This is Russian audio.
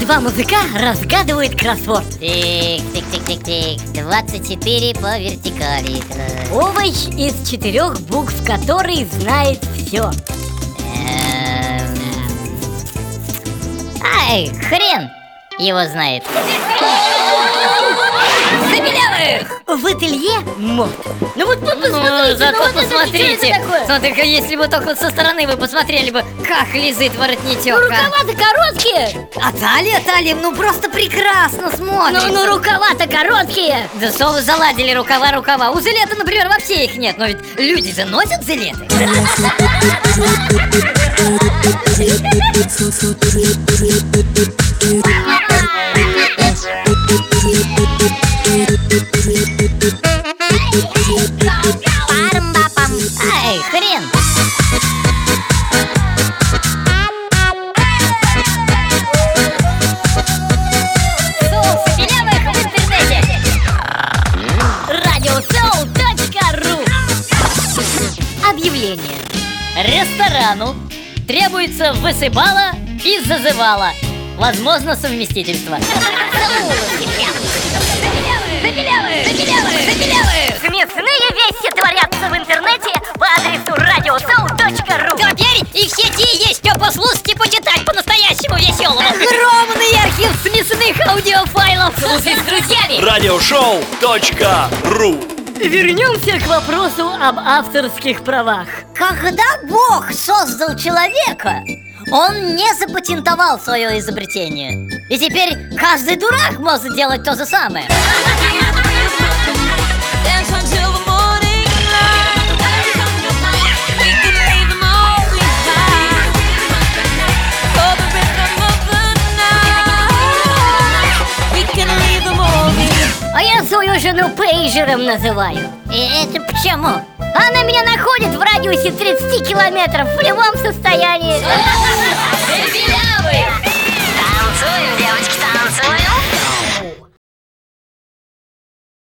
языка разгадывает кроссворд. Тик, тик, тик, тик, тик. 24 по вертикали. Овощ из четырех букв, который знает все Эм. Ай, хрен его знает Ну вот посмотрите, ну зато вот это посмотрите. что это такое? Смотри-ка, если бы только со стороны вы посмотрели бы, как лезет воротничок Ну рукава-то короткие. А талия, талия, ну просто прекрасно смотрится. Ну, ну рукава-то короткие. Да что вы заладили рукава, рукава. У жилета, например, вообще их нет Но ведь люди же носят жилеты Парам-бапам. Радиосоу.ру Объявление. Ресторану требуется высыпала и зазывала. Возможно совместительство. Смешные вещи творятся в интернете по адресу радиосоу.ру Теперь и в сети есть что послушать и почитать по-настоящему веселому Огромный архив смешных аудиофайлов. Слушай с друзьями. Радиошоу.ру Вернемся к вопросу об авторских правах. Когда Бог создал человека, он не запатентовал свое изобретение. И теперь каждый дурак может делать то же самое жену пейджером называю и Это почему? Она меня находит в радиусе 30 километров в любом состоянии